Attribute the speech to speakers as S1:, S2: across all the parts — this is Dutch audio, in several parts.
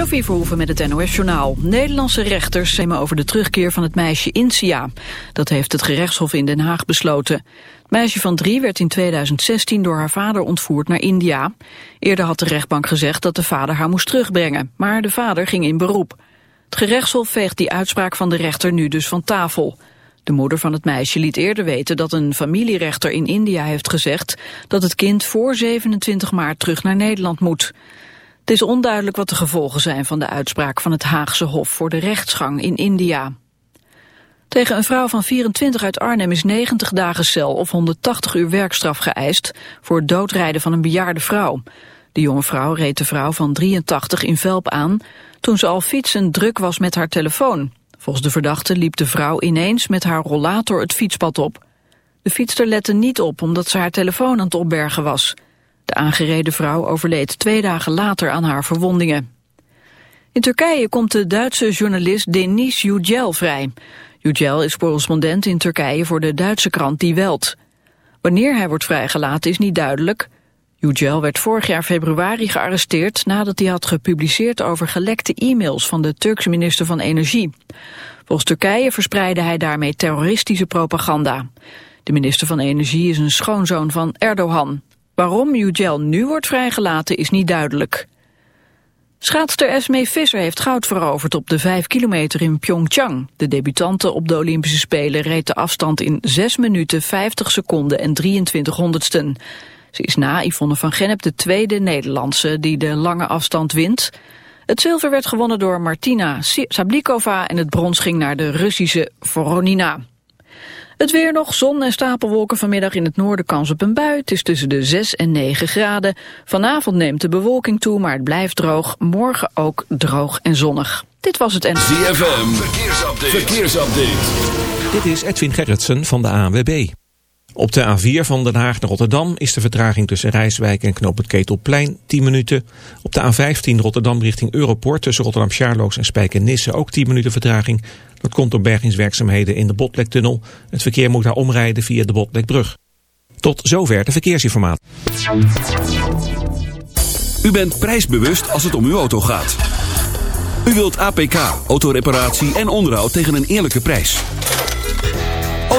S1: Sophie Verhoeven met het NOS-journaal. Nederlandse rechters zijn over de terugkeer van het meisje Insia. Dat heeft het gerechtshof in Den Haag besloten. Het meisje van drie werd in 2016 door haar vader ontvoerd naar India. Eerder had de rechtbank gezegd dat de vader haar moest terugbrengen. Maar de vader ging in beroep. Het gerechtshof veegt die uitspraak van de rechter nu dus van tafel. De moeder van het meisje liet eerder weten dat een familierechter in India heeft gezegd... dat het kind voor 27 maart terug naar Nederland moet. Het is onduidelijk wat de gevolgen zijn van de uitspraak van het Haagse Hof voor de rechtsgang in India. Tegen een vrouw van 24 uit Arnhem is 90 dagen cel of 180 uur werkstraf geëist voor het doodrijden van een bejaarde vrouw. De jonge vrouw reed de vrouw van 83 in Velp aan toen ze al fietsend druk was met haar telefoon. Volgens de verdachte liep de vrouw ineens met haar rollator het fietspad op. De fietster lette niet op omdat ze haar telefoon aan het opbergen was. De aangereden vrouw overleed twee dagen later aan haar verwondingen. In Turkije komt de Duitse journalist Denis Yücel vrij. Yücel is correspondent in Turkije voor de Duitse krant Die Welt. Wanneer hij wordt vrijgelaten is niet duidelijk. Yücel werd vorig jaar februari gearresteerd nadat hij had gepubliceerd over gelekte e-mails van de Turkse minister van Energie. Volgens Turkije verspreidde hij daarmee terroristische propaganda. De minister van Energie is een schoonzoon van Erdogan. Waarom Yücel nu wordt vrijgelaten is niet duidelijk. Schaatster Esme Visser heeft goud veroverd op de 5 kilometer in Pyeongchang. De debutante op de Olympische Spelen reed de afstand in 6 minuten 50 seconden en 23 honderdsten. Ze is na Yvonne van Gennep de tweede Nederlandse die de lange afstand wint. Het zilver werd gewonnen door Martina Sablikova en het brons ging naar de Russische Voronina. Het weer nog, zon en stapelwolken vanmiddag in het noorden kans op een bui. Het is tussen de 6 en 9 graden. Vanavond neemt de bewolking toe, maar het blijft droog. Morgen ook droog en zonnig. Dit was het en...
S2: ZFM, verkeersupdate. verkeersupdate.
S3: Dit is Edwin Gerritsen van de ANWB. Op de A4 van Den Haag naar Rotterdam is de vertraging tussen Rijswijk en Knoop het Ketelplein 10 minuten. Op de A15 Rotterdam richting Europort tussen Rotterdam-Charloes en Spijkenisse ook 10 minuten vertraging. Dat komt door bergingswerkzaamheden in de Botlektunnel. Het verkeer moet daar omrijden via de Botlekbrug. Tot zover de verkeersinformatie.
S2: U bent prijsbewust als het om uw auto gaat. U wilt APK, autoreparatie en onderhoud tegen een eerlijke prijs.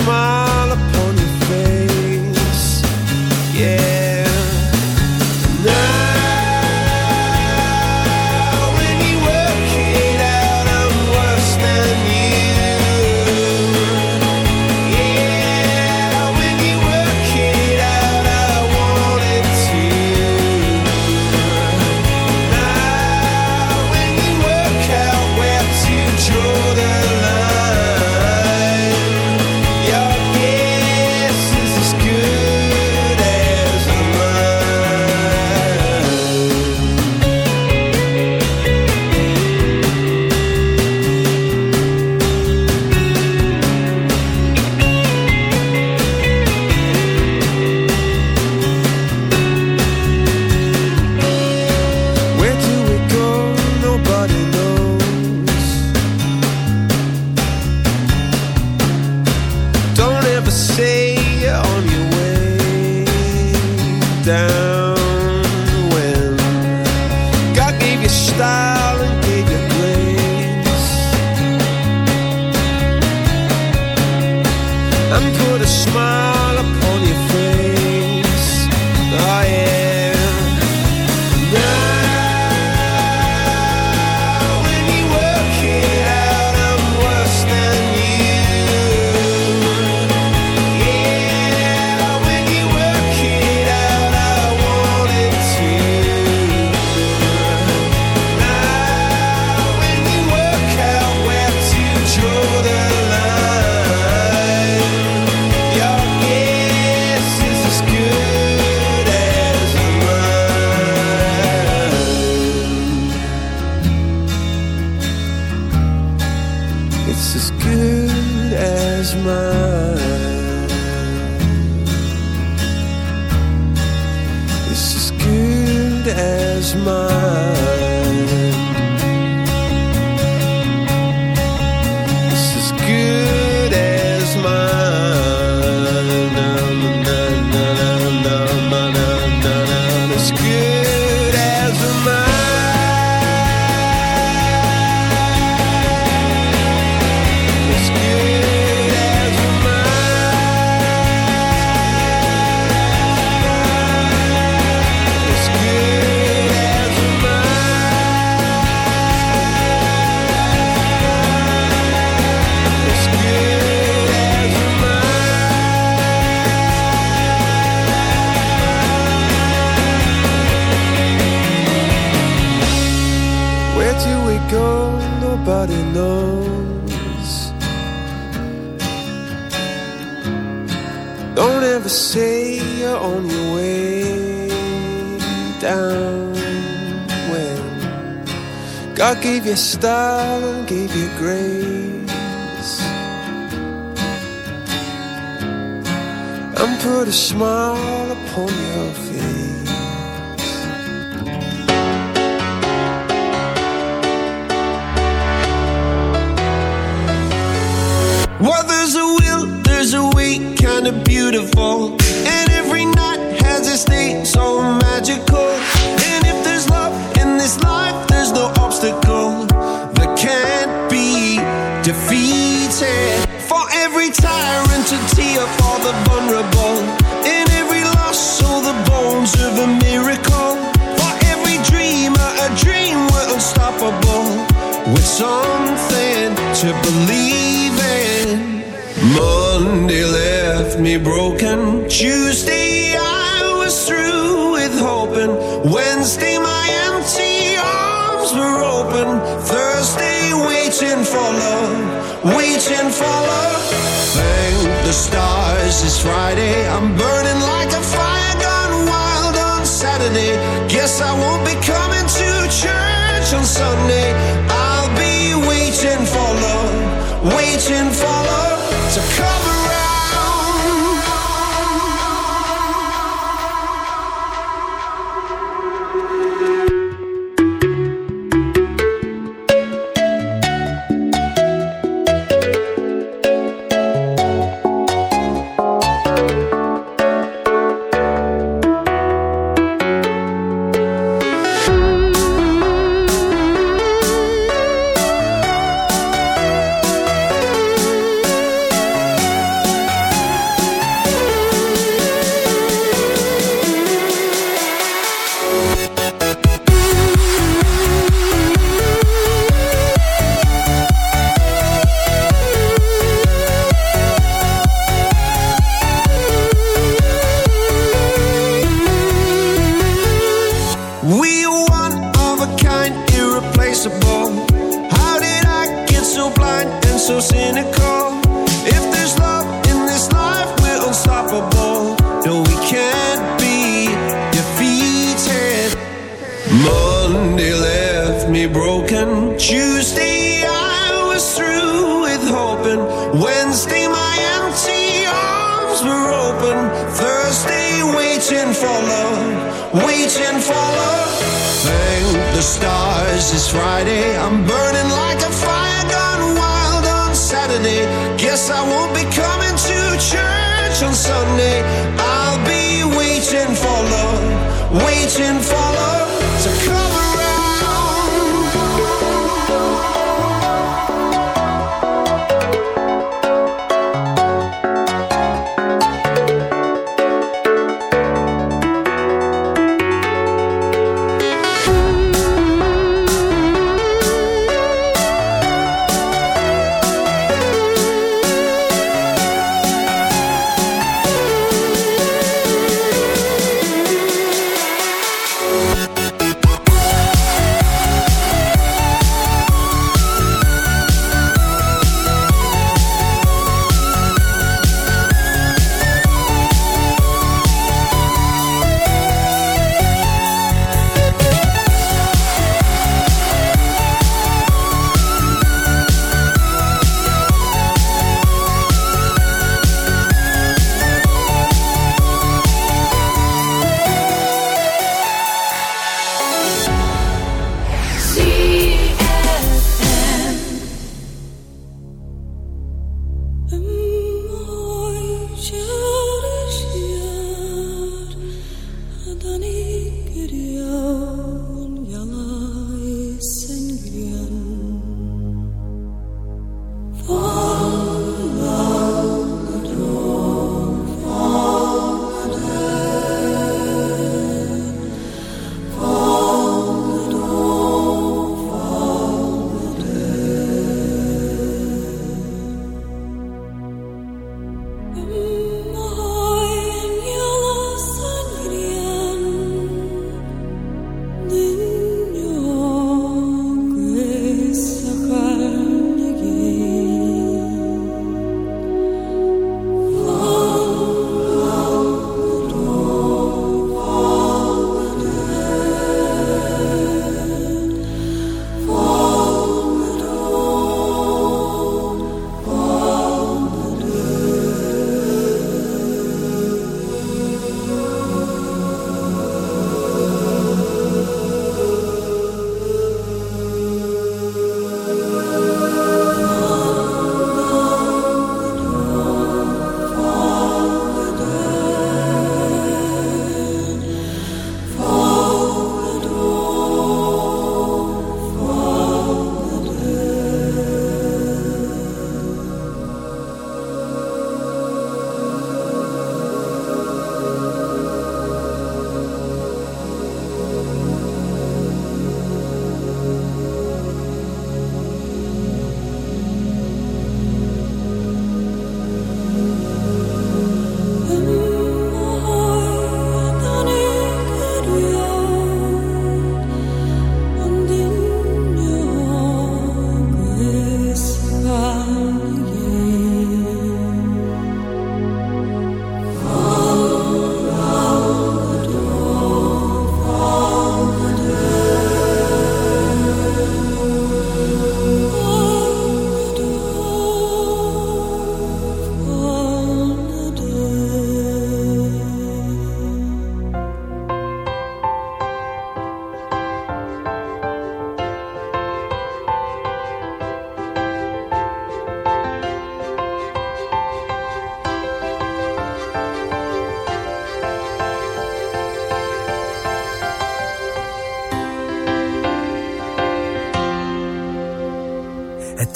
S4: Smile hold your Sunday.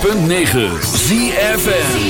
S5: 106.9 ZFN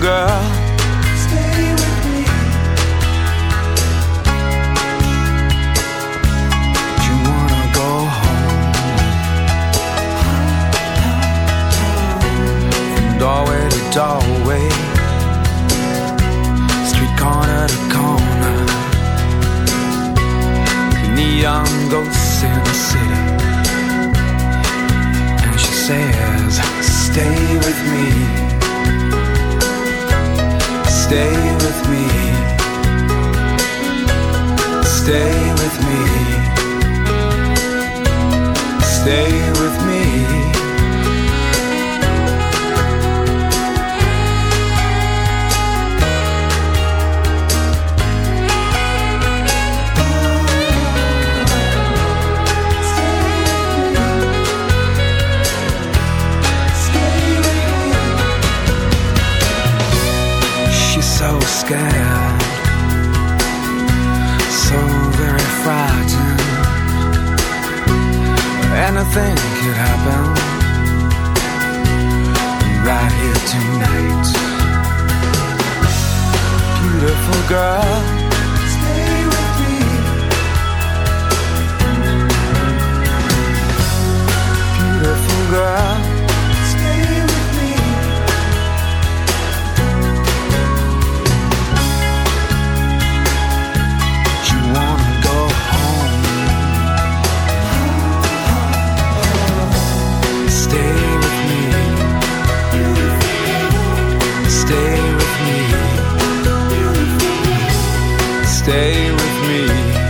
S4: Girl. stay with me.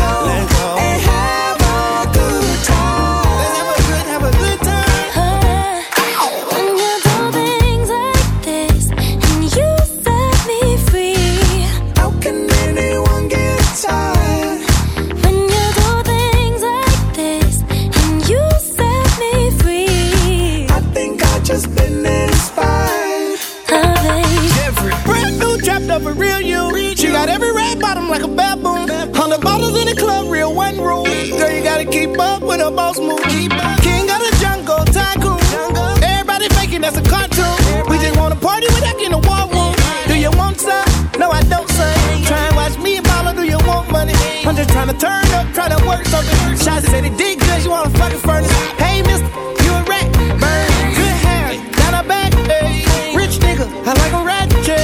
S6: To turn up, try to work something. Shots said it did good, you wanna fucking furnace. Hey, mister, you a rat. Burn, good hair, down her back. Hey, rich nigga, I like a ratchet.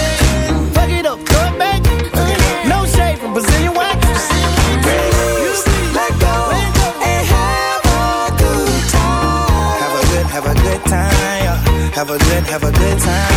S6: Fuck it up, throw it back. No shade from Brazilian wax. You see, you see Let go and have a good time. Have a good, have a good time. Have a good, have a good time.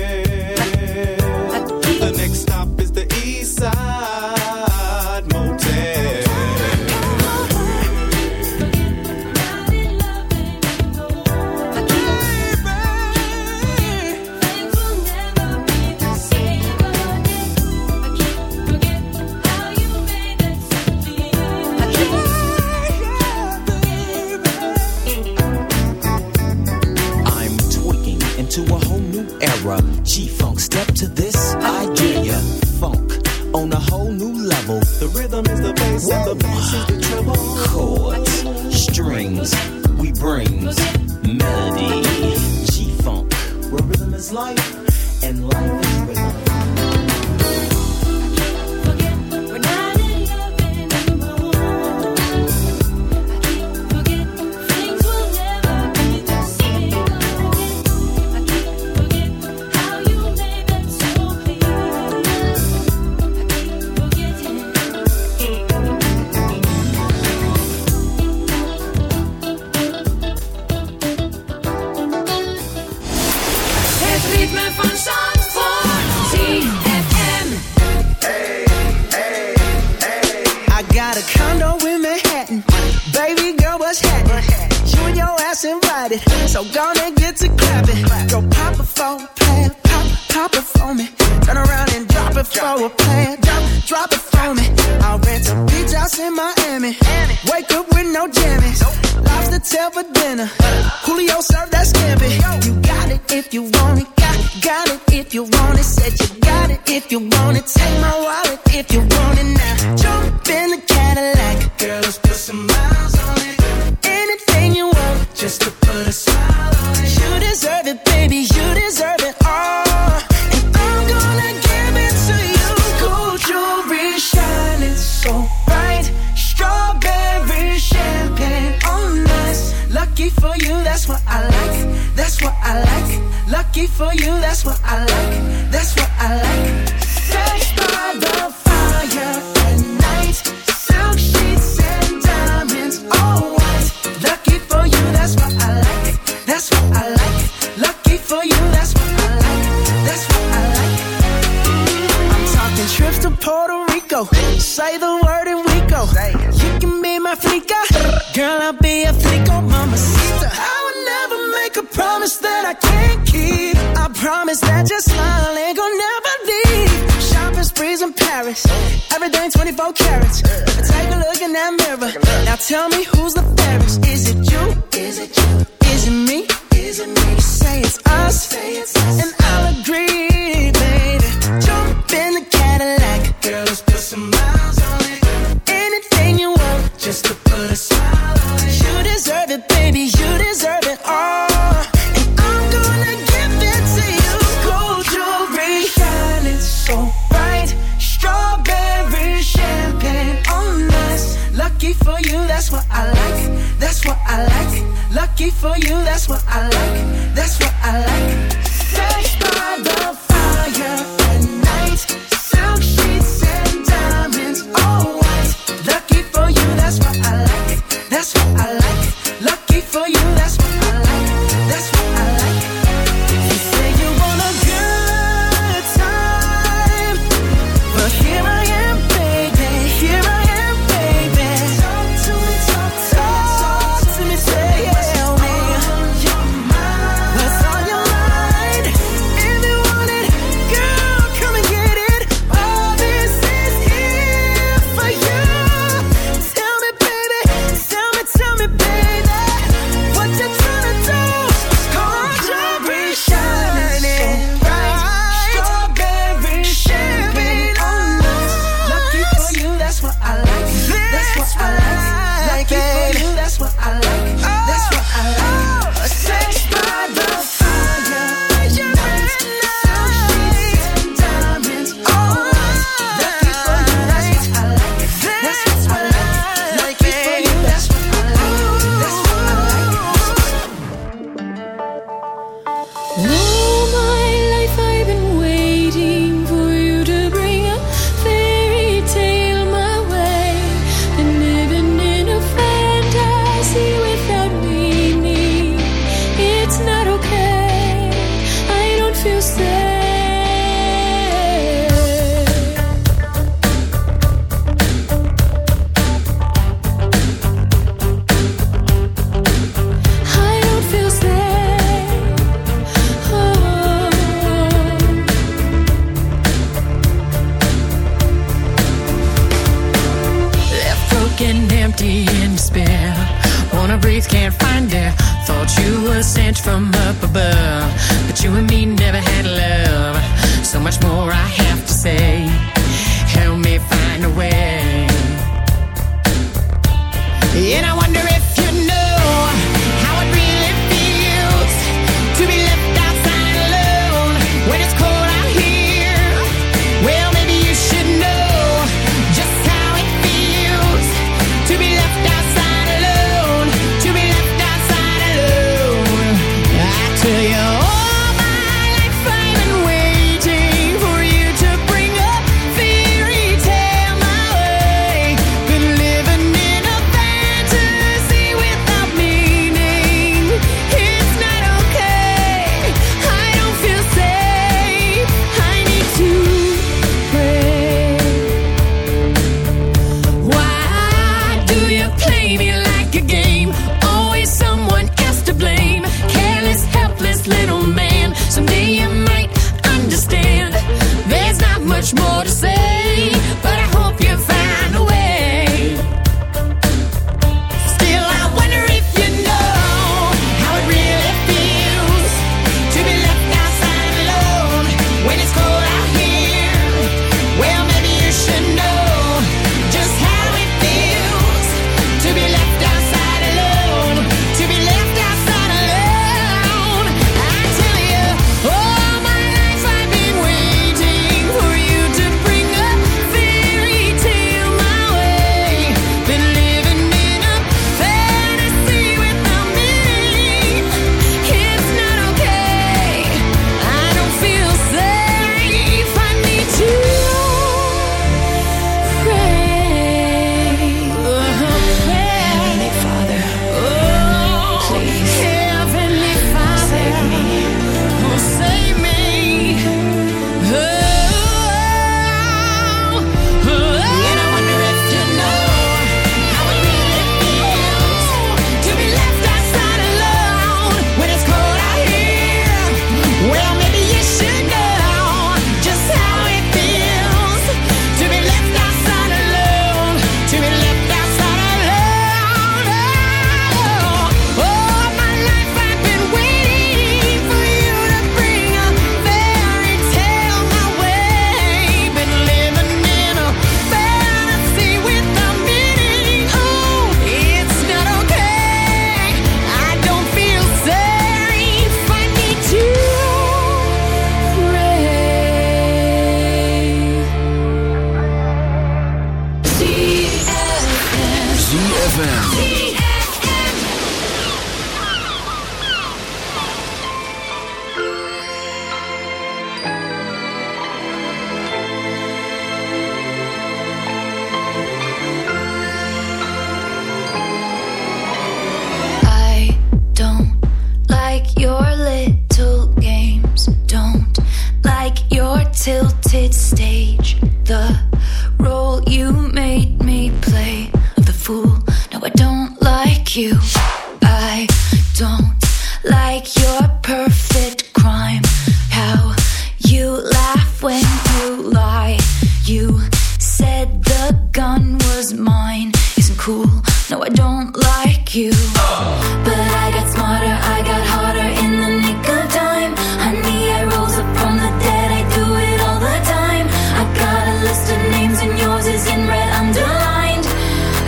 S7: And
S8: I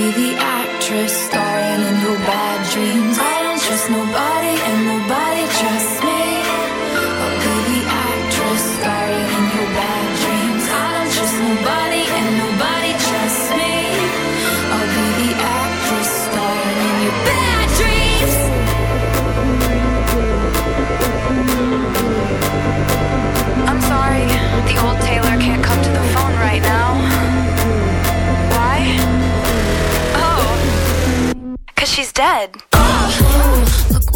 S9: Be the actress